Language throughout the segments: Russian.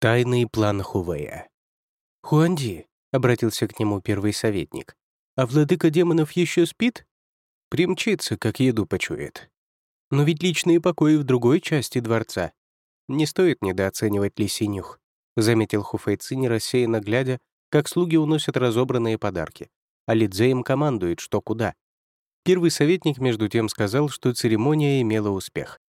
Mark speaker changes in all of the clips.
Speaker 1: Тайный план Хувея. «Хуанди», — обратился к нему первый советник, «а владыка демонов еще спит?» «Примчится, как еду почует. Но ведь личные покои в другой части дворца. Не стоит недооценивать лисинюх», — заметил Хуфейцини, рассеянно глядя, как слуги уносят разобранные подарки, а Лидзе им командует, что куда. Первый советник, между тем, сказал, что церемония имела успех.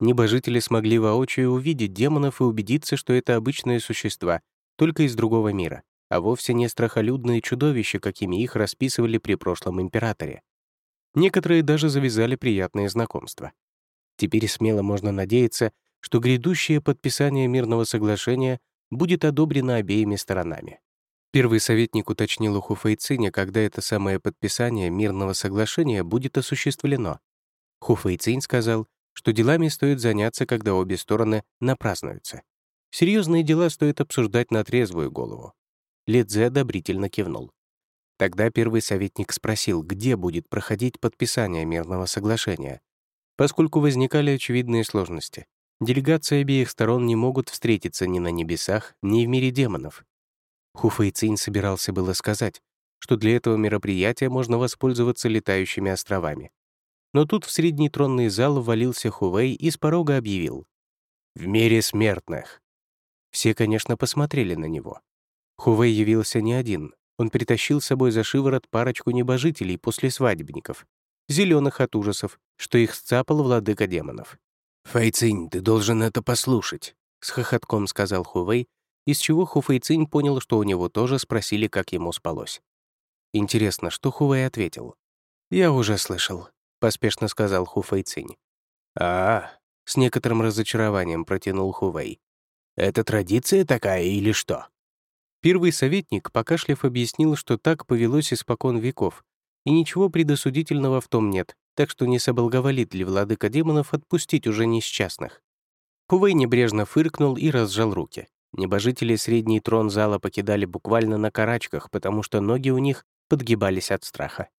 Speaker 1: Небожители смогли воочию увидеть демонов и убедиться, что это обычные существа, только из другого мира, а вовсе не страхолюдные чудовища, какими их расписывали при прошлом императоре. Некоторые даже завязали приятные знакомства. Теперь смело можно надеяться, что грядущее подписание мирного соглашения будет одобрено обеими сторонами. Первый советник уточнил у Хуфейциня, когда это самое подписание мирного соглашения будет осуществлено. Хуфейцинь сказал, что делами стоит заняться, когда обе стороны напразднуются. Серьезные дела стоит обсуждать на трезвую голову. Ледзе одобрительно кивнул. Тогда первый советник спросил, где будет проходить подписание мирного соглашения. Поскольку возникали очевидные сложности, делегации обеих сторон не могут встретиться ни на небесах, ни в мире демонов. Хуфэйцинь собирался было сказать, что для этого мероприятия можно воспользоваться летающими островами. Но тут в средний тронный зал ввалился Хувей и с порога объявил. «В мире смертных». Все, конечно, посмотрели на него. Хувей явился не один. Он притащил с собой за шиворот парочку небожителей после свадебников, зеленых от ужасов, что их сцапал владыка демонов. «Файцинь, ты должен это послушать», — с хохотком сказал Хувей, из чего Хуфэйцинь понял, что у него тоже спросили, как ему спалось. Интересно, что Хувей ответил? «Я уже слышал», — поспешно сказал Ху Фэйцинь. «А, с некоторым разочарованием протянул Хувей. «Это традиция такая или что?» Первый советник, покашлив, объяснил, что так повелось испокон веков, и ничего предосудительного в том нет, так что не соблаговолит ли владыка демонов отпустить уже несчастных. Хувей небрежно фыркнул и разжал руки. Небожители средний трон зала покидали буквально на карачках, потому что ноги у них подгибались от страха.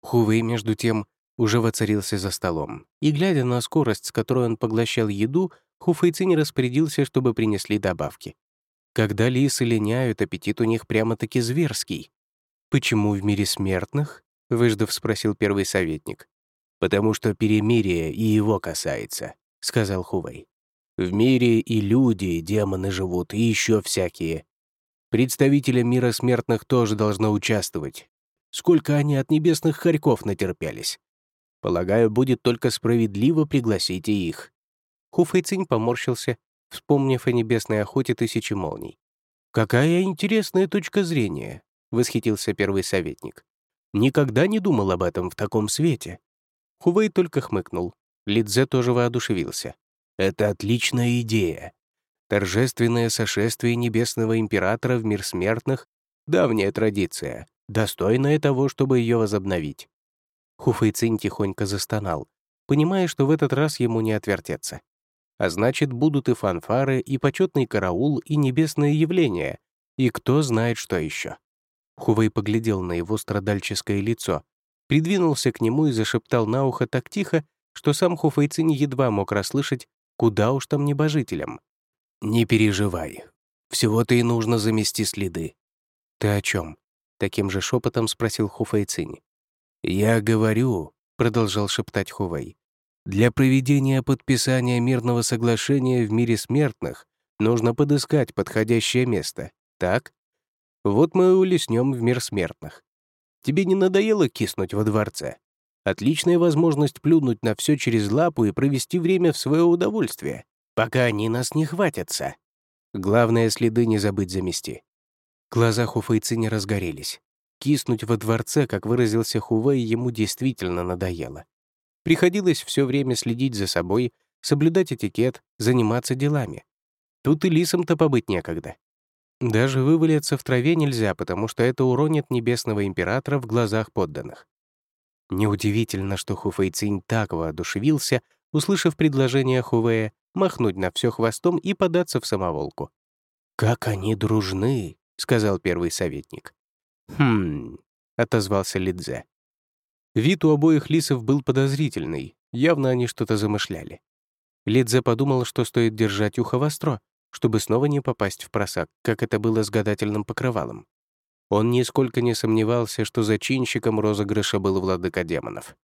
Speaker 1: Хувей, между тем, уже воцарился за столом, и, глядя на скорость, с которой он поглощал еду, Хуфэйцин распорядился, чтобы принесли добавки. Когда лисы линяют, аппетит у них прямо-таки зверский. «Почему в мире смертных?» — выждав, спросил первый советник. «Потому что перемирие и его касается», — сказал Хувей. «В мире и люди, и демоны живут, и еще всякие. Представители мира смертных тоже должны участвовать. Сколько они от небесных хорьков натерпелись. Полагаю, будет только справедливо пригласить и их». Хуфэйцинь поморщился, вспомнив о небесной охоте тысячи молний. «Какая интересная точка зрения», — восхитился первый советник. «Никогда не думал об этом в таком свете». Хувей только хмыкнул. Лидзе тоже воодушевился. «Это отличная идея. Торжественное сошествие небесного императора в мир смертных — давняя традиция, достойная того, чтобы ее возобновить. Хуфэйцин тихонько застонал, понимая, что в этот раз ему не отвертеться. А значит, будут и фанфары, и почетный караул, и небесное явление, и кто знает, что еще. Хувей поглядел на его страдальческое лицо, придвинулся к нему и зашептал на ухо так тихо, что сам Хуфейцин едва мог расслышать, куда уж там небожителям. «Не переживай. Всего-то и нужно замести следы». «Ты о чем? таким же шепотом спросил Хуфейцинь. «Я говорю», — продолжал шептать Хувей, «для проведения подписания мирного соглашения в мире смертных нужно подыскать подходящее место, так? Вот мы и улеснем в мир смертных. Тебе не надоело киснуть во дворце? Отличная возможность плюнуть на все через лапу и провести время в свое удовольствие, пока они нас не хватятся. Главное, следы не забыть замести». Глаза Хуфейцы не разгорелись. Киснуть во дворце, как выразился Хувей, ему действительно надоело. Приходилось все время следить за собой, соблюдать этикет, заниматься делами. Тут и лисом-то побыть некогда. Даже вывалиться в траве нельзя, потому что это уронит небесного императора в глазах подданных. Неудивительно, что Хуфейцинь так воодушевился, услышав предложение Хувея махнуть на все хвостом и податься в самоволку. «Как они дружны!» — сказал первый советник. «Хм...» — отозвался Лидзе. Вид у обоих лисов был подозрительный, явно они что-то замышляли. Лидзе подумал, что стоит держать ухо востро, чтобы снова не попасть в просак, как это было с гадательным покрывалом. Он нисколько не сомневался, что зачинщиком розыгрыша был владыка демонов.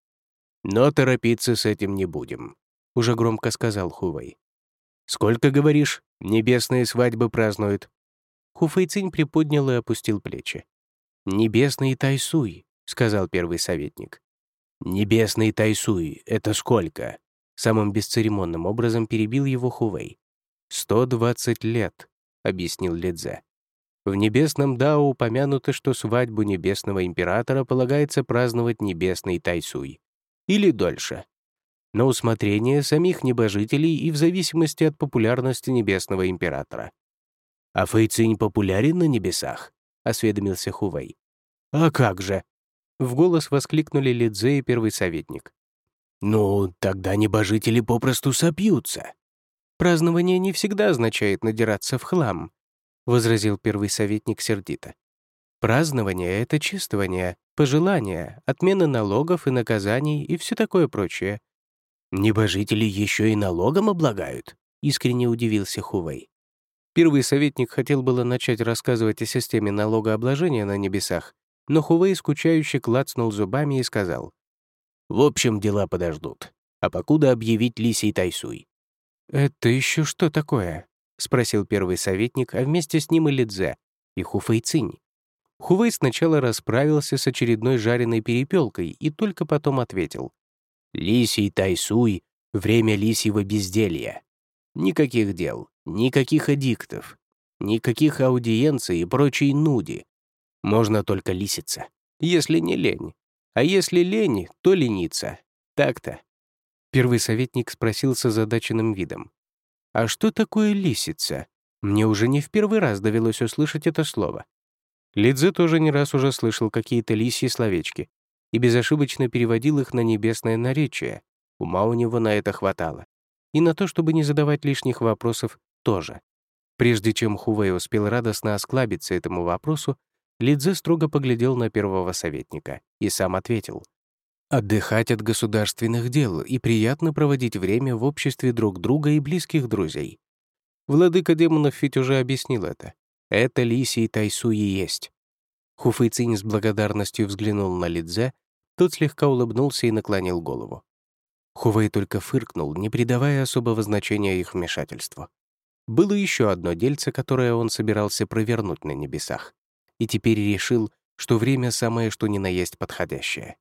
Speaker 1: «Но торопиться с этим не будем», — уже громко сказал Хувей. «Сколько, говоришь, небесные свадьбы празднуют?» Хуфэйцинь приподнял и опустил плечи. «Небесный Тайсуй», — сказал первый советник. «Небесный Тайсуй — это сколько?» Самым бесцеремонным образом перебил его Хувей. «Сто двадцать лет», — объяснил Лидзе. В небесном Дао упомянуто, что свадьбу небесного императора полагается праздновать небесный Тайсуй. Или дольше. На усмотрение самих небожителей и в зависимости от популярности небесного императора. «А Фэйцинь популярен на небесах?» — осведомился Хувей. «А как же?» — в голос воскликнули Лидзе и первый советник. «Ну, тогда небожители попросту сопьются». «Празднование не всегда означает надираться в хлам», — возразил первый советник сердито. «Празднование — это чествование, пожелания, отмена налогов и наказаний и все такое прочее». «Небожители еще и налогом облагают?» — искренне удивился Хувей. Первый советник хотел было начать рассказывать о системе налогообложения на небесах, но Хувей скучающе клацнул зубами и сказал, «В общем, дела подождут. А покуда объявить Лисий Тайсуй». «Это еще что такое?» — спросил первый советник, а вместе с ним и Лидзе, и Хуфэй Цинь. Хувей сначала расправился с очередной жареной перепелкой и только потом ответил. «Лисий Тайсуй — время лисьего безделья. Никаких дел, никаких эдиктов, никаких аудиенций и прочей нуди. Можно только лиситься, если не лень. А если лень, то лениться. Так-то. Первый советник спросил с озадаченным видом. «А что такое лисица? Мне уже не в первый раз довелось услышать это слово». Лидзе тоже не раз уже слышал какие-то лисьи словечки и безошибочно переводил их на небесное наречие. Ума у него на это хватало и на то, чтобы не задавать лишних вопросов, тоже. Прежде чем Хувей успел радостно осклабиться этому вопросу, Лидзе строго поглядел на первого советника и сам ответил. «Отдыхать от государственных дел и приятно проводить время в обществе друг друга и близких друзей». Владыка демонов ведь уже объяснил это. Это Лисий Тайсу и есть. Хуфэйцинь с благодарностью взглянул на Лидзе, тот слегка улыбнулся и наклонил голову. Хувей только фыркнул, не придавая особого значения их вмешательству. Было еще одно дельце, которое он собирался провернуть на небесах, и теперь решил, что время самое что ни на есть подходящее.